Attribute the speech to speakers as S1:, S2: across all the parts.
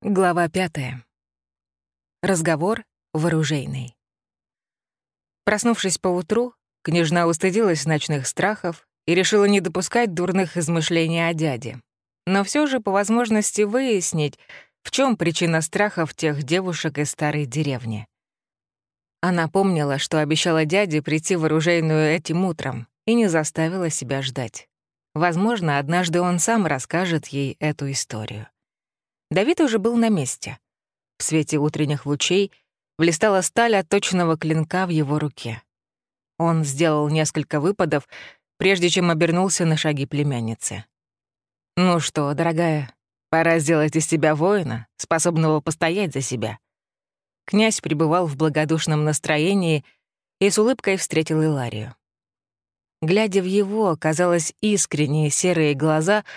S1: Глава пятая. Разговор вооружейный. Проснувшись поутру, княжна устыдилась ночных страхов и решила не допускать дурных измышлений о дяде. Но все же по возможности выяснить, в чем причина страхов тех девушек из старой деревни. Она помнила, что обещала дяде прийти в оружейную этим утром и не заставила себя ждать. Возможно, однажды он сам расскажет ей эту историю. Давид уже был на месте. В свете утренних лучей блистала сталь отточенного клинка в его руке. Он сделал несколько выпадов, прежде чем обернулся на шаги племянницы. «Ну что, дорогая, пора сделать из тебя воина, способного постоять за себя». Князь пребывал в благодушном настроении и с улыбкой встретил Иларию. Глядя в его, казалось, искренние серые глаза —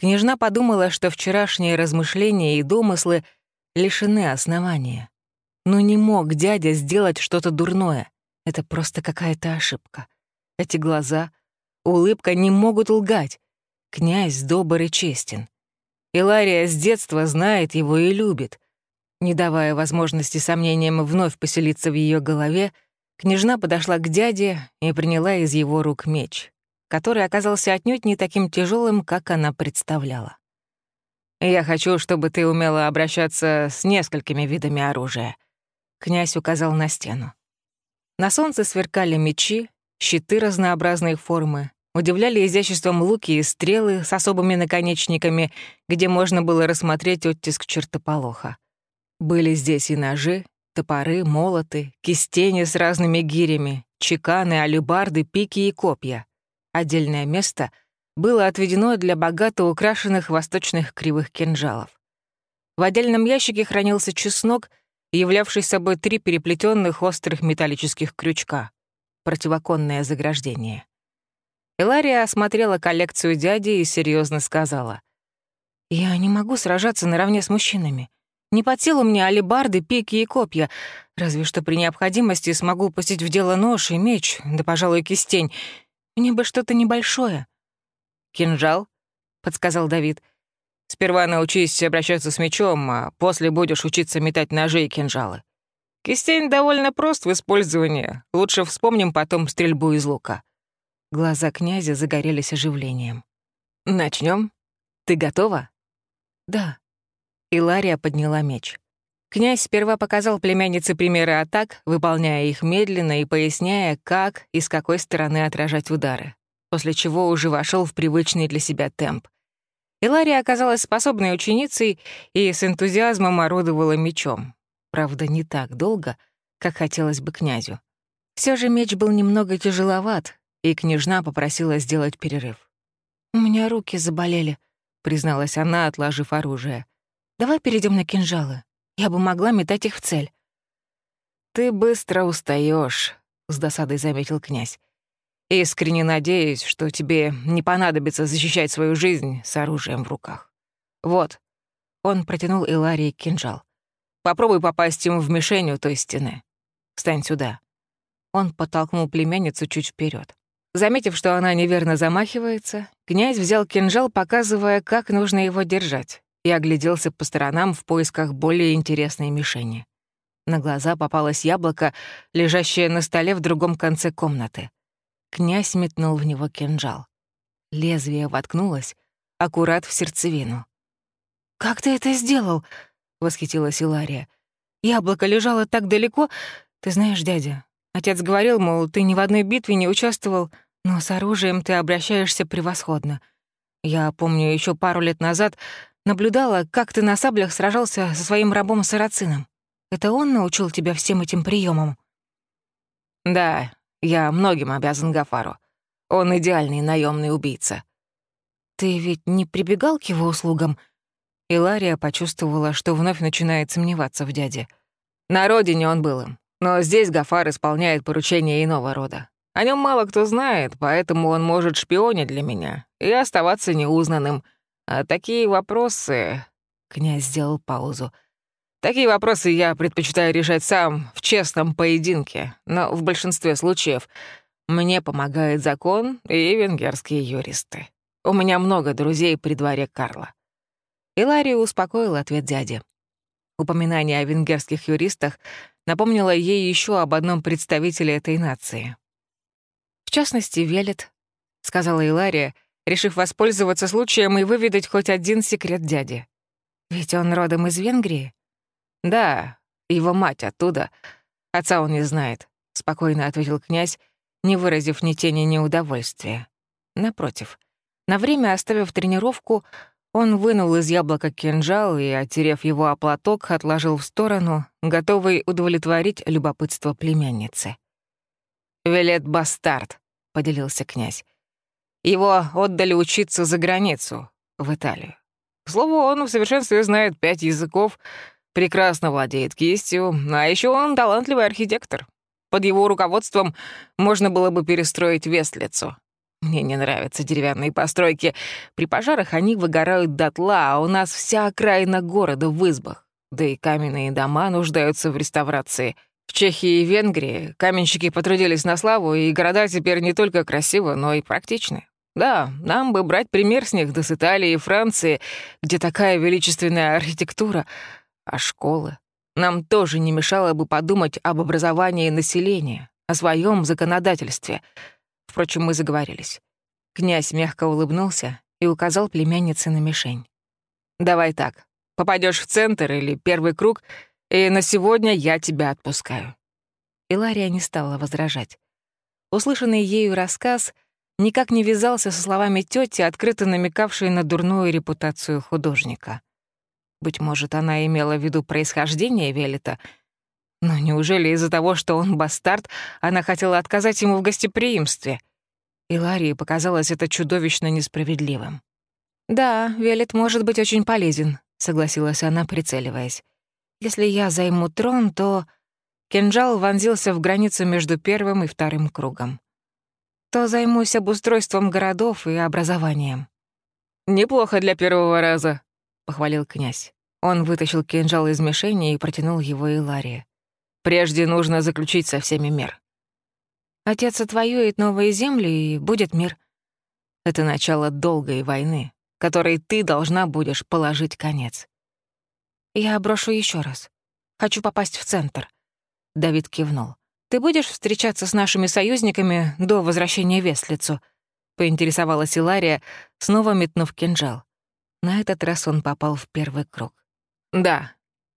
S1: Княжна подумала, что вчерашние размышления и домыслы лишены основания. Но не мог дядя сделать что-то дурное. Это просто какая-то ошибка. Эти глаза, улыбка не могут лгать. Князь добр и честен. Илария с детства знает его и любит. Не давая возможности сомнениям вновь поселиться в ее голове, княжна подошла к дяде и приняла из его рук меч который оказался отнюдь не таким тяжелым, как она представляла. «Я хочу, чтобы ты умела обращаться с несколькими видами оружия», — князь указал на стену. На солнце сверкали мечи, щиты разнообразной формы, удивляли изяществом луки и стрелы с особыми наконечниками, где можно было рассмотреть оттиск чертополоха. Были здесь и ножи, топоры, молоты, кистени с разными гирями, чеканы, алюбарды, пики и копья. Отдельное место было отведено для богато украшенных восточных кривых кинжалов. В отдельном ящике хранился чеснок, являвший собой три переплетенных острых металлических крючка — противоконное заграждение. Элария осмотрела коллекцию дяди и серьезно сказала. «Я не могу сражаться наравне с мужчинами. Не под силу мне алебарды, пики и копья, разве что при необходимости смогу пустить в дело нож и меч, да, пожалуй, кистень, мне бы что-то небольшое». «Кинжал?» — подсказал Давид. «Сперва научись обращаться с мечом, а после будешь учиться метать ножи и кинжалы. Кистень довольно прост в использовании. Лучше вспомним потом стрельбу из лука». Глаза князя загорелись оживлением. Начнем. Ты готова?» «Да». Илария подняла меч. Князь сперва показал племяннице примеры атак, выполняя их медленно и поясняя, как и с какой стороны отражать удары, после чего уже вошел в привычный для себя темп. Илария оказалась способной ученицей и с энтузиазмом орудовала мечом. Правда, не так долго, как хотелось бы князю. Все же меч был немного тяжеловат, и княжна попросила сделать перерыв. «У меня руки заболели», — призналась она, отложив оружие. «Давай перейдем на кинжалы». Я бы могла метать их в цель. «Ты быстро устаешь, с досадой заметил князь. «Искренне надеюсь, что тебе не понадобится защищать свою жизнь с оружием в руках. Вот». Он протянул Иларии кинжал. «Попробуй попасть им в мишень у той стены. Встань сюда». Он подтолкнул племянницу чуть вперед. Заметив, что она неверно замахивается, князь взял кинжал, показывая, как нужно его держать и огляделся по сторонам в поисках более интересной мишени. На глаза попалось яблоко, лежащее на столе в другом конце комнаты. Князь метнул в него кинжал. Лезвие воткнулось аккурат в сердцевину. «Как ты это сделал?» — восхитилась Илария. «Яблоко лежало так далеко. Ты знаешь, дядя, отец говорил, мол, ты ни в одной битве не участвовал, но с оружием ты обращаешься превосходно. Я помню, еще пару лет назад Наблюдала, как ты на саблях сражался со своим рабом-сарацином. Это он научил тебя всем этим приемам? Да, я многим обязан Гафару. Он идеальный наемный убийца. Ты ведь не прибегал к его услугам? Илария почувствовала, что вновь начинает сомневаться в дяде. На родине он был им, но здесь Гафар исполняет поручения иного рода. О нем мало кто знает, поэтому он может шпионить для меня и оставаться неузнанным — а такие вопросы...» Князь сделал паузу. «Такие вопросы я предпочитаю решать сам в честном поединке, но в большинстве случаев мне помогает закон и венгерские юристы. У меня много друзей при дворе Карла». Иларию успокоил ответ дяди. Упоминание о венгерских юристах напомнило ей еще об одном представителе этой нации. «В частности, Велет», — сказала Илария, решив воспользоваться случаем и выведать хоть один секрет дяди. «Ведь он родом из Венгрии?» «Да, его мать оттуда. Отца он не знает», — спокойно ответил князь, не выразив ни тени неудовольствия. Напротив, на время оставив тренировку, он вынул из яблока кинжал и, отерев его о платок, отложил в сторону, готовый удовлетворить любопытство племянницы. «Велет бастард», — поделился князь. «Его отдали учиться за границу, в Италию. К слову, он в совершенстве знает пять языков, прекрасно владеет кистью, а еще он талантливый архитектор. Под его руководством можно было бы перестроить Вестлицу, мне не нравятся деревянные постройки. При пожарах они выгорают дотла, а у нас вся окраина города в избах. Да и каменные дома нуждаются в реставрации. В Чехии и Венгрии каменщики потрудились на славу, и города теперь не только красивы, но и практичны. Да, нам бы брать пример с них, да с Италии и Франции, где такая величественная архитектура. А школы? Нам тоже не мешало бы подумать об образовании населения, о своем законодательстве — Впрочем, мы заговорились. Князь мягко улыбнулся и указал племяннице на мишень. «Давай так. Попадешь в центр или первый круг, и на сегодня я тебя отпускаю». Илария не стала возражать. Услышанный ею рассказ никак не вязался со словами тети, открыто намекавшей на дурную репутацию художника. Быть может, она имела в виду происхождение Велета, но неужели из-за того, что он бастард, она хотела отказать ему в гостеприимстве? И Ларии показалось это чудовищно несправедливым. «Да, Велет может быть очень полезен», — согласилась она, прицеливаясь. «Если я займу трон, то...» Кинжал вонзился в границу между первым и вторым кругом. «То займусь обустройством городов и образованием».
S2: «Неплохо для первого раза», —
S1: похвалил князь. Он вытащил кинжал из мишени и протянул его Иларии.
S2: Прежде нужно заключить со всеми мир.
S1: Отец отвоюет новые земли, и будет мир.
S2: Это начало долгой войны, которой ты должна будешь положить конец.
S1: Я брошу еще раз. Хочу попасть в центр. Давид кивнул. Ты будешь встречаться с нашими союзниками до возвращения в Вестлицу? Поинтересовалась Илария, снова метнув кинжал. На этот раз он попал в первый круг.
S2: «Да»,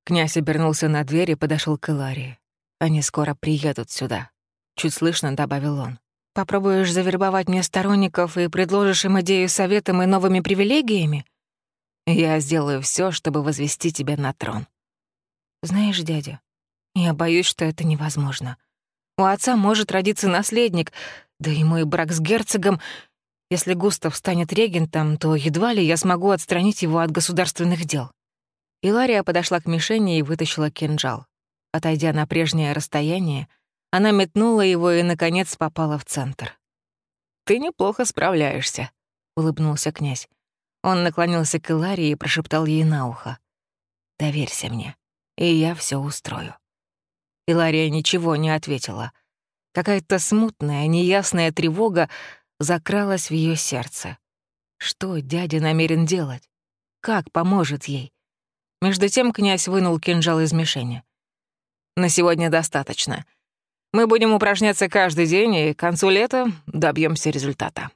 S1: Князь обернулся на дверь и подошел к Иларии. «Они скоро приедут сюда», — чуть слышно добавил он. «Попробуешь завербовать мне сторонников и предложишь им идею советом и новыми привилегиями? Я сделаю все, чтобы возвести тебя на трон». «Знаешь, дядя, я боюсь, что это невозможно. У отца может родиться наследник, да и мой брак с герцогом... Если Густав станет регентом, то едва ли я смогу отстранить его от государственных дел». Илария подошла к мишени и вытащила кинжал. Отойдя на прежнее расстояние, она метнула его и, наконец, попала в центр.
S2: «Ты неплохо справляешься», — улыбнулся князь.
S1: Он наклонился к Иларии и прошептал ей на ухо. «Доверься мне, и я все устрою». Илария ничего не ответила. Какая-то смутная, неясная тревога закралась в ее сердце. Что дядя намерен делать? Как поможет ей? Между тем князь вынул кинжал из мишени. «На сегодня достаточно. Мы будем упражняться каждый день, и к концу лета добьемся результата».